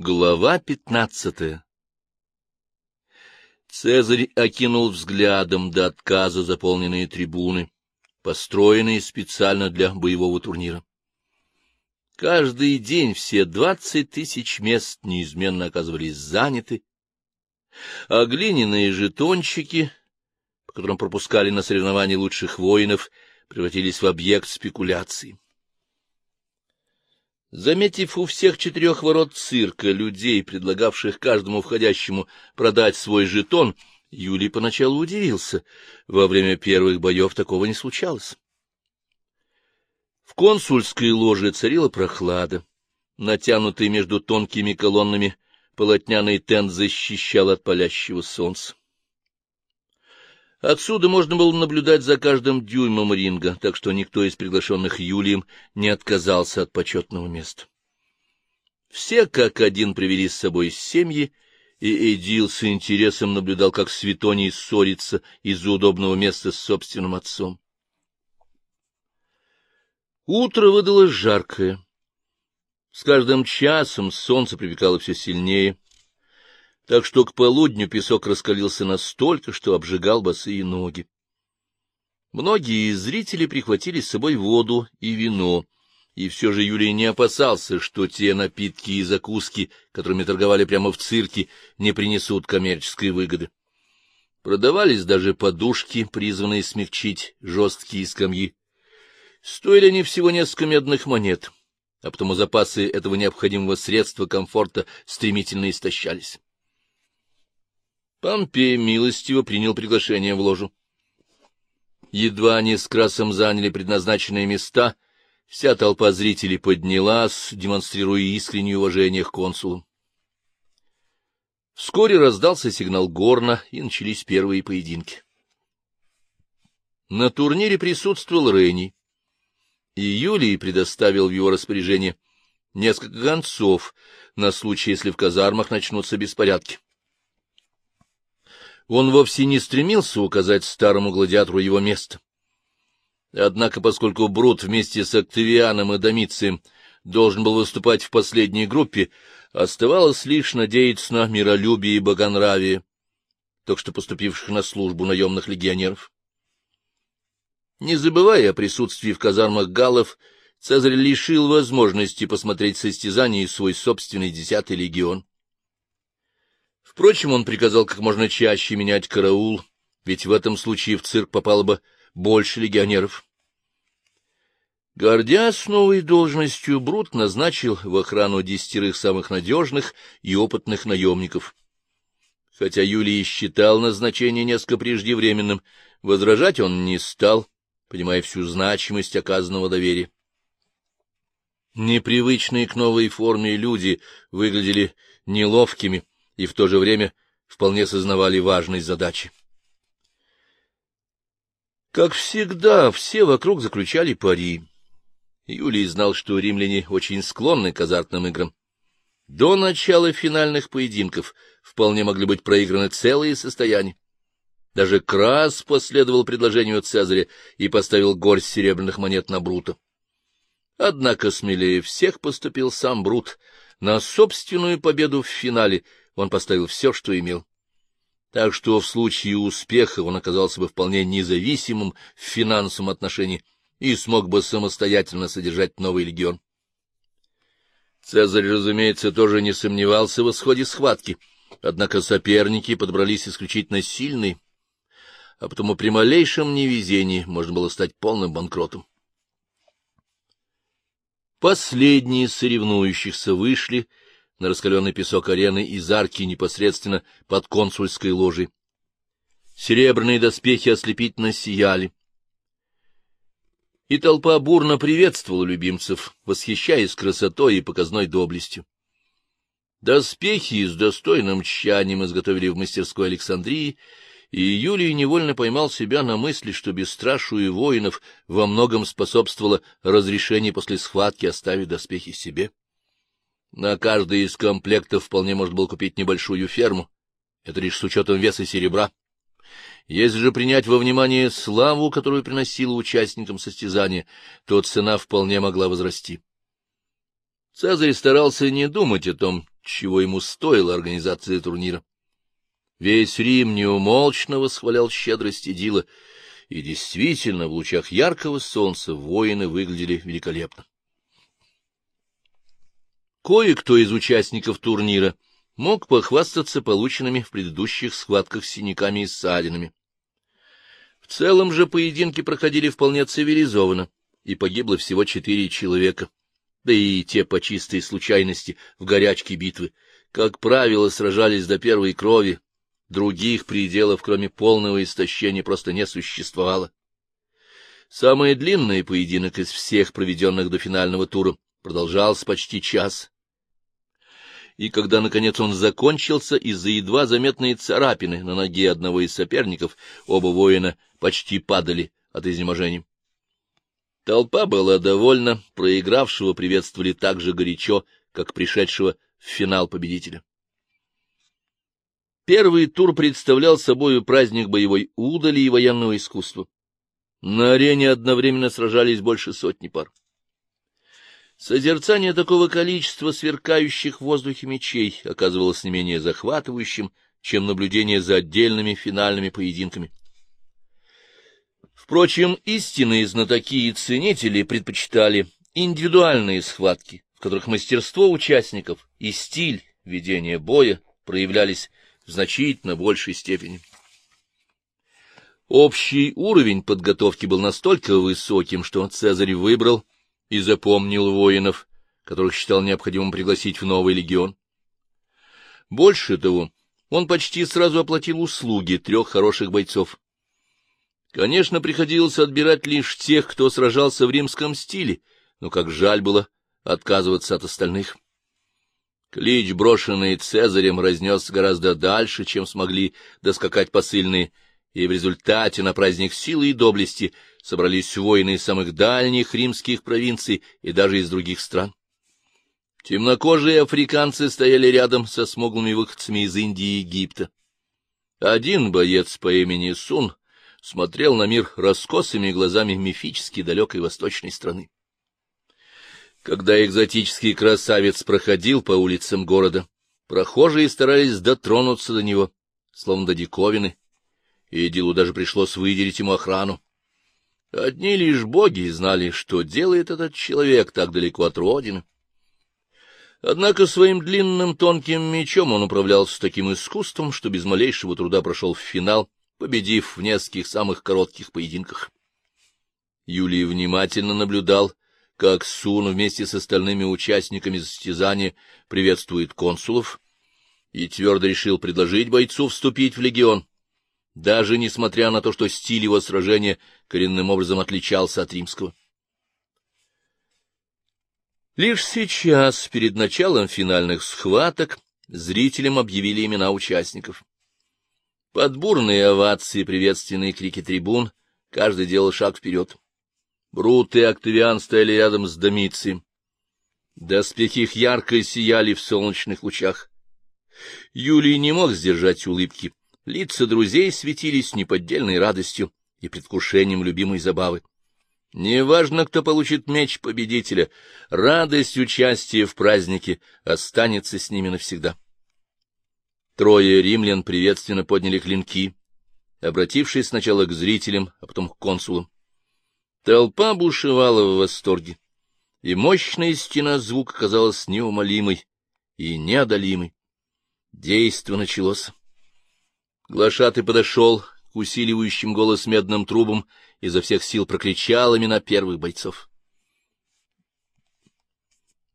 Глава пятнадцатая Цезарь окинул взглядом до отказа заполненные трибуны, построенные специально для боевого турнира. Каждый день все двадцать тысяч мест неизменно оказывались заняты, а глиняные жетончики, по которым пропускали на соревнования лучших воинов, превратились в объект спекуляций. Заметив у всех четырех ворот цирка людей, предлагавших каждому входящему продать свой жетон, Юлий поначалу удивился. Во время первых боев такого не случалось. В консульской ложе царила прохлада. Натянутый между тонкими колоннами полотняный тент защищал от палящего солнца. Отсюда можно было наблюдать за каждым дюймом ринга, так что никто из приглашенных Юлием не отказался от почетного места. Все как один привели с собой семьи, и Эдил с интересом наблюдал, как Светоний ссорится из-за удобного места с собственным отцом. Утро выдалось жаркое. С каждым часом солнце припекало все сильнее, так что к полудню песок раскалился настолько, что обжигал босые ноги. Многие зрители прихватили с собой воду и вино, и все же Юлий не опасался, что те напитки и закуски, которыми торговали прямо в цирке, не принесут коммерческой выгоды. Продавались даже подушки, призванные смягчить жесткие скамьи. Стоили они всего несколько медных монет, а потому запасы этого необходимого средства комфорта стремительно истощались. Помпей милостиво принял приглашение в ложу. Едва они с Красом заняли предназначенные места, вся толпа зрителей поднялась, демонстрируя искреннее уважение к консулу. Вскоре раздался сигнал горна, и начались первые поединки. На турнире присутствовал Рейни, и Юлий предоставил в его распоряжение несколько гонцов на случай, если в казармах начнутся беспорядки. Он вовсе не стремился указать старому гладиатору его место. Однако, поскольку Брут вместе с Октавианом и Домицием должен был выступать в последней группе, оставалось лишь надеяться на миролюбие и богонравие, только что поступивших на службу наемных легионеров. Не забывая о присутствии в казармах галлов, Цезарь лишил возможности посмотреть состязание свой собственный десятый легион. Впрочем, он приказал как можно чаще менять караул, ведь в этом случае в цирк попало бы больше легионеров. Гордясь новой должностью, Брут назначил в охрану десятерых самых надежных и опытных наемников. Хотя Юлий считал назначение несколько преждевременным, возражать он не стал, понимая всю значимость оказанного доверия. Непривычные к новой форме люди выглядели неловкими, и в то же время вполне сознавали важность задачи. Как всегда, все вокруг заключали пари. Юлий знал, что римляне очень склонны к азартным играм. До начала финальных поединков вполне могли быть проиграны целые состояния. Даже Крас последовал предложению Цезаря и поставил горсть серебряных монет на Брута. Однако смелее всех поступил сам Брут. На собственную победу в финале он поставил все, что имел. Так что в случае успеха он оказался бы вполне независимым в финансовом отношении и смог бы самостоятельно содержать новый легион. Цезарь, разумеется, тоже не сомневался в исходе схватки, однако соперники подобрались исключительно сильные, а потому при малейшем невезении можно было стать полным банкротом. Последние соревнующихся вышли на раскаленный песок арены из арки непосредственно под консульской ложей. Серебряные доспехи ослепительно сияли. И толпа бурно приветствовала любимцев, восхищаясь красотой и показной доблестью. Доспехи с достойным тщанием изготовили в мастерской Александрии, и Юлий невольно поймал себя на мысли, что бесстрашию воинов во многом способствовало разрешение после схватки оставить доспехи себе. На каждый из комплектов вполне можно было купить небольшую ферму. Это лишь с учетом веса серебра. Если же принять во внимание славу, которую приносила участникам состязания, то цена вполне могла возрасти. Цезарь старался не думать о том, чего ему стоила организация турнира. Весь Рим неумолчно восхвалял щедрость Дила, и действительно в лучах яркого солнца воины выглядели великолепно. Кое-кто из участников турнира мог похвастаться полученными в предыдущих схватках синяками и ссадинами. В целом же поединки проходили вполне цивилизованно, и погибло всего четыре человека, да и те по чистой случайности в горячке битвы. Как правило, сражались до первой крови, других пределов, кроме полного истощения, просто не существовало. Самый длинный поединок из всех проведенных до финального тура продолжался почти час. И когда, наконец, он закончился, из-за едва заметной царапины на ноге одного из соперников оба воина почти падали от изнеможения. Толпа была довольна, проигравшего приветствовали так же горячо, как пришедшего в финал победителя. Первый тур представлял собой праздник боевой удали и военного искусства. На арене одновременно сражались больше сотни пар. Созерцание такого количества сверкающих в воздухе мечей оказывалось не менее захватывающим, чем наблюдение за отдельными финальными поединками. Впрочем, истинные знатоки и ценители предпочитали индивидуальные схватки, в которых мастерство участников и стиль ведения боя проявлялись в значительно большей степени. Общий уровень подготовки был настолько высоким, что Цезарь выбрал и запомнил воинов, которых считал необходимым пригласить в новый легион. Больше того, он почти сразу оплатил услуги трех хороших бойцов. Конечно, приходилось отбирать лишь тех, кто сражался в римском стиле, но как жаль было отказываться от остальных. Клич, брошенный Цезарем, разнес гораздо дальше, чем смогли доскакать посыльные, и в результате на праздник силы и доблести собрались воины из самых дальних римских провинций и даже из других стран. Темнокожие африканцы стояли рядом со смуглыми выходцами из Индии и Египта. Один боец по имени Сун смотрел на мир раскосыми глазами мифически далекой восточной страны. Когда экзотический красавец проходил по улицам города, прохожие старались дотронуться до него, словно до диковины, и Дилу даже пришлось выделить ему охрану. Одни лишь боги знали, что делает этот человек так далеко от родины. Однако своим длинным тонким мечом он управлялся с таким искусством, что без малейшего труда прошел в финал, победив в нескольких самых коротких поединках. Юлий внимательно наблюдал, как Сун вместе с остальными участниками состязания приветствует консулов, и твердо решил предложить бойцу вступить в легион даже несмотря на то, что стиль его сражения коренным образом отличался от римского. Лишь сейчас, перед началом финальных схваток, зрителям объявили имена участников. Под бурные овации приветственные крики трибун каждый делал шаг вперед. Брут и Октавиан стояли рядом с Домицием. Доспехи их ярко сияли в солнечных лучах. Юлий не мог сдержать улыбки, Лица друзей светились неподдельной радостью и предвкушением любимой забавы. Неважно, кто получит меч победителя, радость участия в празднике останется с ними навсегда. Трое римлян приветственно подняли клинки, обратившись сначала к зрителям, а потом к консулам. Толпа бушевала в восторге, и мощная стена звука казалась неумолимой и неодолимой. Действо началось. Глашатый подошел к усиливающим голос медным трубам, изо всех сил прокричал имена первых бойцов.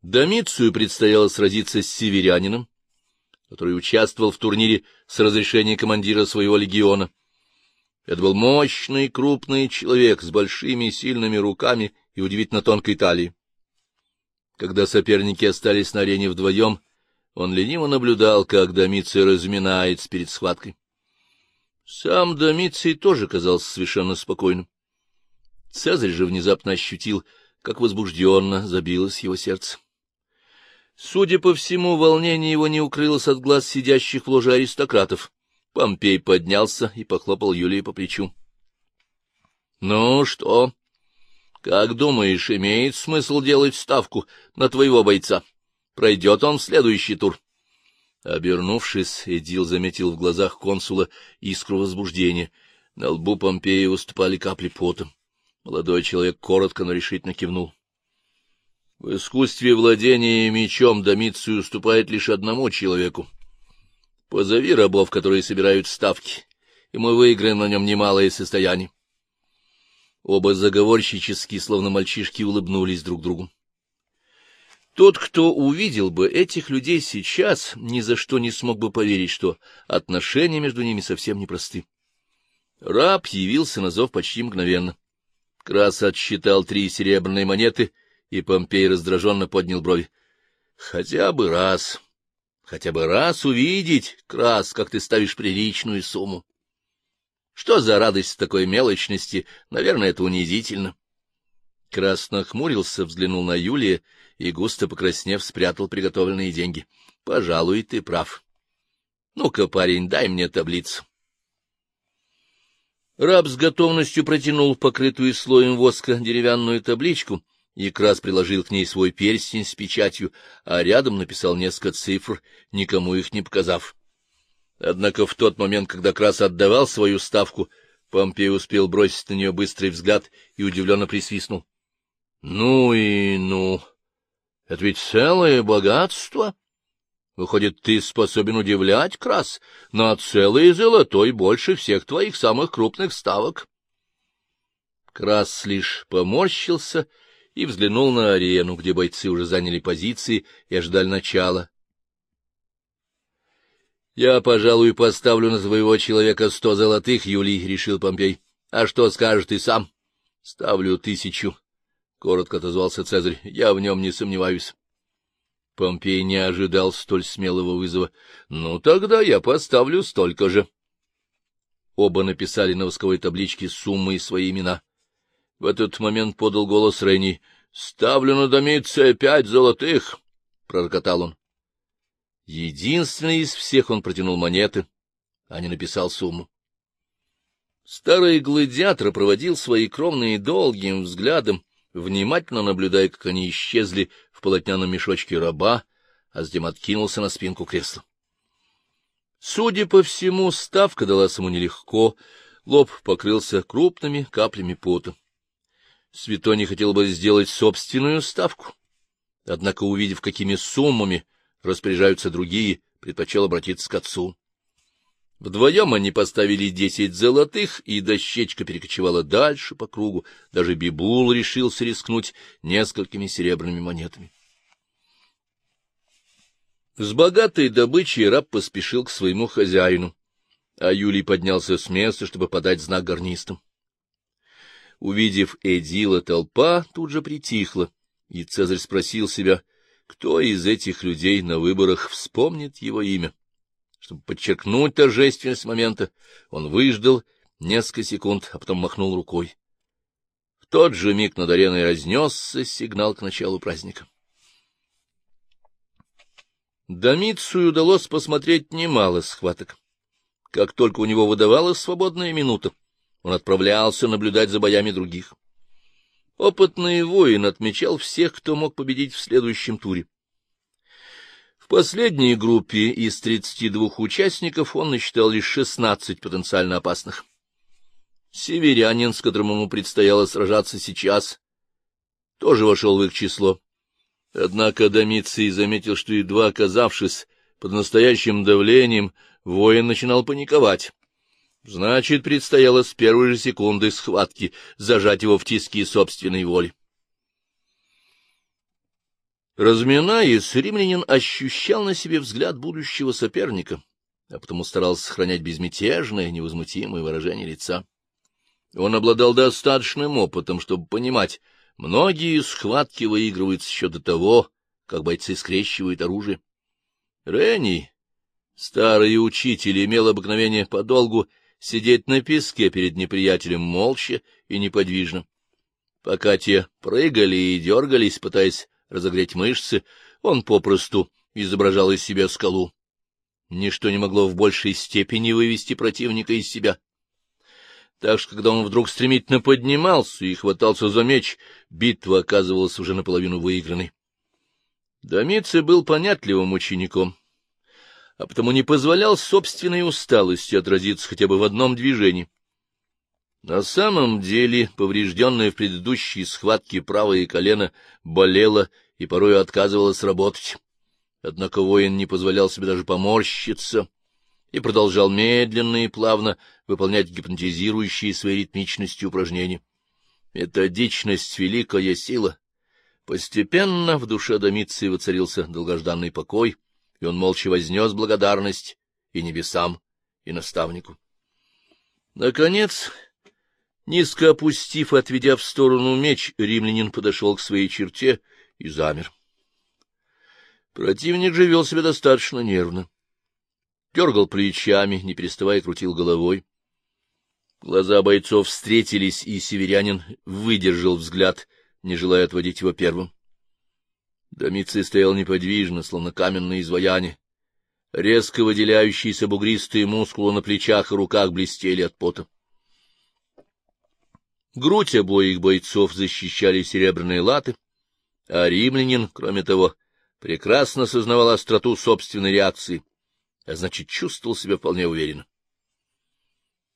Домицию предстояло сразиться с северянином, который участвовал в турнире с разрешения командира своего легиона. Это был мощный, крупный человек с большими сильными руками и удивительно тонкой талией. Когда соперники остались на арене вдвоем, он лениво наблюдал, как Домиций разминается перед схваткой. Сам Домиций тоже казался совершенно спокойным. Цезарь же внезапно ощутил, как возбужденно забилось его сердце. Судя по всему, волнение его не укрылось от глаз сидящих в ложе аристократов. Помпей поднялся и похлопал Юлии по плечу. — Ну что, как думаешь, имеет смысл делать ставку на твоего бойца? Пройдет он в следующий тур? Обернувшись, Эдил заметил в глазах консула искру возбуждения. На лбу Помпея выступали капли пота. Молодой человек коротко, но решительно кивнул. В искусстве владения мечом Домицию уступает лишь одному человеку. Позови рабов, которые собирают ставки, и мы выиграем на нем немалое состояние. Оба заговорщически, словно мальчишки, улыбнулись друг другу. Тот, кто увидел бы этих людей сейчас, ни за что не смог бы поверить, что отношения между ними совсем непросты. Раб явился на зов почти мгновенно. Крас отсчитал три серебряные монеты, и Помпей раздраженно поднял брови. — Хотя бы раз, хотя бы раз увидеть, Крас, как ты ставишь приличную сумму. Что за радость такой мелочности? Наверное, это унизительно. Красно хмурился, взглянул на Юлия и, густо покраснев, спрятал приготовленные деньги. — Пожалуй, ты прав. — Ну-ка, парень, дай мне таблицу. Раб с готовностью протянул покрытую слоем воска деревянную табличку и Крас приложил к ней свой перстень с печатью, а рядом написал несколько цифр, никому их не показав. Однако в тот момент, когда Крас отдавал свою ставку, Помпей успел бросить на нее быстрый взгляд и удивленно присвистнул. Ну и ну! Это ведь целое богатство! Выходит, ты способен удивлять, Крас, на целый золотой больше всех твоих самых крупных ставок. Крас лишь поморщился и взглянул на арену, где бойцы уже заняли позиции и ожидали начала. — Я, пожалуй, поставлю на своего человека сто золотых, Юлий, — решил Помпей. — А что скажешь ты сам? — Ставлю тысячу. — коротко отозвался Цезарь. — Я в нем не сомневаюсь. Помпей не ожидал столь смелого вызова. — Ну, тогда я поставлю столько же. Оба написали на восковой табличке суммы и свои имена. В этот момент подал голос Ренни. — Ставлю на Домиция пять золотых! — пророкотал он. Единственный из всех он протянул монеты, а не написал сумму. Старый гладиатор проводил свои кровные долгим взглядом, внимательно наблюдая, как они исчезли в полотняном мешочке раба, а затем откинулся на спинку кресла. Судя по всему, ставка далась ему нелегко, лоб покрылся крупными каплями пота. Светоний хотел бы сделать собственную ставку, однако, увидев, какими суммами распоряжаются другие, предпочел обратиться к отцу. Вдвоем они поставили десять золотых, и дощечка перекочевала дальше по кругу. Даже Бибул решился рискнуть несколькими серебряными монетами. С богатой добычей раб поспешил к своему хозяину, а Юлий поднялся с места, чтобы подать знак гарнистам. Увидев Эдила, толпа тут же притихла, и Цезарь спросил себя, кто из этих людей на выборах вспомнит его имя. Чтобы подчеркнуть торжественность момента, он выждал несколько секунд, а потом махнул рукой. В тот же миг над ареной разнесся сигнал к началу праздника. Домицию удалось посмотреть немало схваток. Как только у него выдавалась свободная минута, он отправлялся наблюдать за боями других. Опытный воин отмечал всех, кто мог победить в следующем туре. Последней группе из 32 участников он насчитал лишь 16 потенциально опасных. Северянин, с которым ему предстояло сражаться сейчас, тоже вошел в их число. Однако Домиций заметил, что, едва оказавшись под настоящим давлением, воин начинал паниковать. Значит, предстояло с первой же секунды схватки зажать его в тиски собственной воли. Разминаясь, римлянин ощущал на себе взгляд будущего соперника, а потому старался сохранять безмятежное, невозмутимое выражение лица. Он обладал достаточным опытом, чтобы понимать, многие схватки выигрываются еще до того, как бойцы скрещивают оружие. Ренни, старый учитель, имел обыкновение подолгу сидеть на песке перед неприятелем молча и неподвижно. Пока те прыгали и дергались, пытаясь разогреть мышцы, он попросту изображал из себя скалу. Ничто не могло в большей степени вывести противника из себя. Так что, когда он вдруг стремительно поднимался и хватался за меч, битва оказывалась уже наполовину выигранной. Домиций был понятливым учеником. а потому не позволял собственной усталости отразиться хотя бы в одном движении. На самом деле, поврежденное в предыдущей схватке правое колено болело и порой отказывалось работать. Однако воин не позволял себе даже поморщиться и продолжал медленно и плавно выполнять гипнотизирующие своей ритмичностью упражнения. Методичность — великая сила. Постепенно в душе Домиции воцарился долгожданный покой, и он молча вознес благодарность и небесам, и наставнику. Наконец, низко опустив и отведя в сторону меч, римлянин подошел к своей черте и замер. Противник же вел себя достаточно нервно. Дергал плечами, не переставая крутил головой. Глаза бойцов встретились, и северянин выдержал взгляд, не желая отводить его первым. Домиций стоял неподвижно, словно каменное изваяние. Резко выделяющиеся бугристые мускулы на плечах и руках блестели от пота. Грудь обоих бойцов защищали серебряные латы, а римлянин, кроме того, прекрасно сознавал остроту собственной реакции, а значит, чувствовал себя вполне уверенно.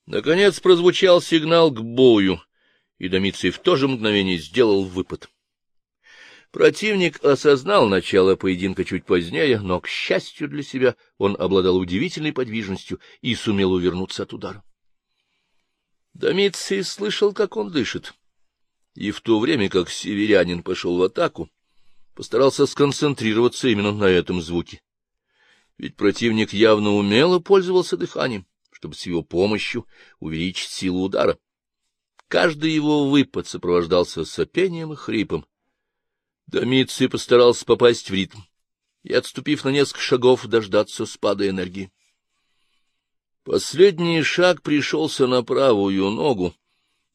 Наконец прозвучал сигнал к бою, и Домиций в то же мгновение сделал выпад. Противник осознал начало поединка чуть позднее, но, к счастью для себя, он обладал удивительной подвижностью и сумел увернуться от удара. Домиций слышал, как он дышит, и в то время как северянин пошел в атаку, постарался сконцентрироваться именно на этом звуке. Ведь противник явно умело пользовался дыханием чтобы с его помощью увеличить силу удара. Каждый его выпад сопровождался сопением и хрипом. Домиций постарался попасть в ритм и, отступив на несколько шагов, дождаться спада энергии. Последний шаг пришелся на правую ногу,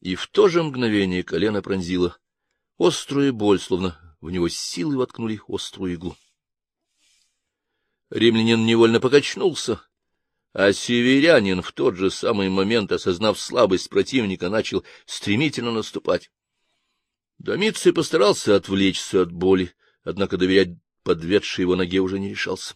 и в то же мгновение колено пронзило острую боль, словно в него силой воткнули острую иглу. Римлянин невольно покачнулся, а северянин в тот же самый момент, осознав слабость противника, начал стремительно наступать. Домиций постарался отвлечься от боли, однако доверять подведшей его ноге уже не решался.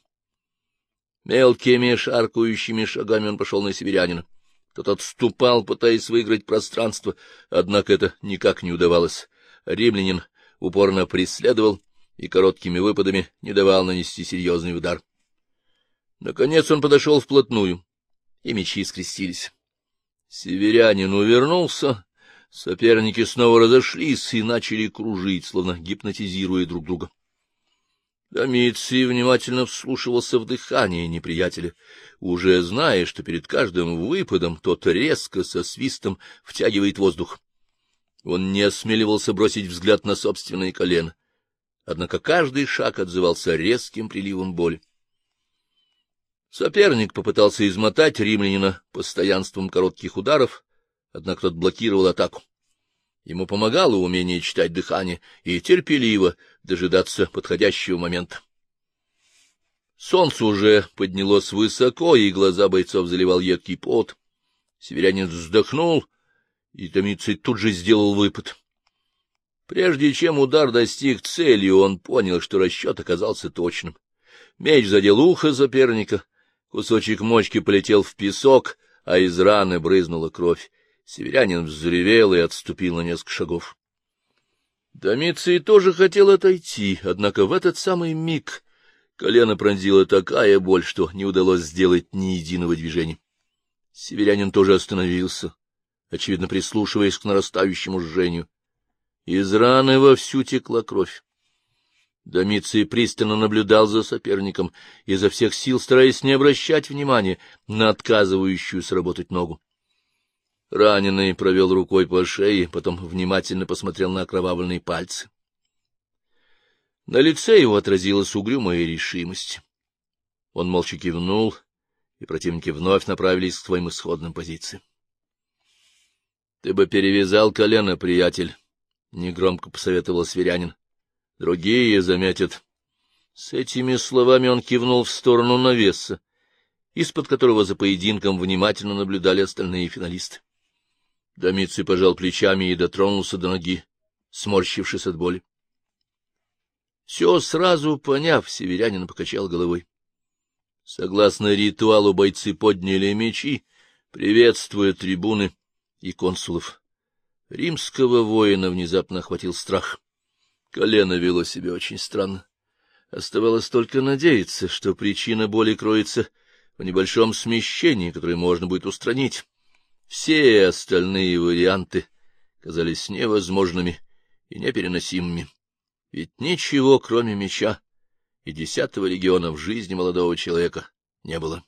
Мелкими шаркающими шагами он пошел на северянина. Тот отступал, пытаясь выиграть пространство, однако это никак не удавалось. Римлянин упорно преследовал и короткими выпадами не давал нанести серьезный удар. Наконец он подошел вплотную, и мечи скрестились. Северянин увернулся, соперники снова разошлись и начали кружить, словно гипнотизируя друг друга. Домиций внимательно вслушивался в дыхание неприятеля, уже зная, что перед каждым выпадом тот резко со свистом втягивает воздух. Он не осмеливался бросить взгляд на собственное колено, однако каждый шаг отзывался резким приливом боли. Соперник попытался измотать римлянина постоянством коротких ударов, однако тот блокировал атаку. Ему помогало умение читать дыхание и терпеливо дожидаться подходящего момента. Солнце уже поднялось высоко, и глаза бойцов заливал едкий пот. Северянин вздохнул, и Томицей тут же сделал выпад. Прежде чем удар достиг цели, он понял, что расчет оказался точным. Меч задел ухо соперника — Кусочек мочки полетел в песок, а из раны брызнула кровь. Северянин взревел и отступил на несколько шагов. Домиций тоже хотел отойти, однако в этот самый миг колено пронзила такая боль, что не удалось сделать ни единого движения. Северянин тоже остановился, очевидно прислушиваясь к нарастающему жжению. Из раны вовсю текла кровь. Домиций пристально наблюдал за соперником, изо всех сил стараясь не обращать внимания на отказывающую сработать ногу. Раненый провел рукой по шее, потом внимательно посмотрел на окровавленные пальцы. На лице его отразилась угрюмая решимость. Он молча кивнул, и противники вновь направились к своим исходным позициям. — Ты бы перевязал колено, приятель, — негромко посоветовал сверянин. Другие заметят. С этими словами он кивнул в сторону навеса, из-под которого за поединком внимательно наблюдали остальные финалисты. Домиций пожал плечами и дотронулся до ноги, сморщившись от боли. Все сразу поняв, северянин покачал головой. Согласно ритуалу, бойцы подняли мечи, приветствуя трибуны и консулов. Римского воина внезапно охватил страх. Колено вело себя очень странно. Оставалось только надеяться, что причина боли кроется в небольшом смещении, которое можно будет устранить. Все остальные варианты казались невозможными и непереносимыми. Ведь ничего, кроме меча и десятого легиона в жизни молодого человека не было.